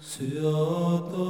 수여 떠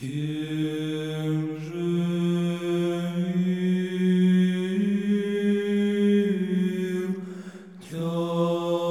Kyrie, Kyrie.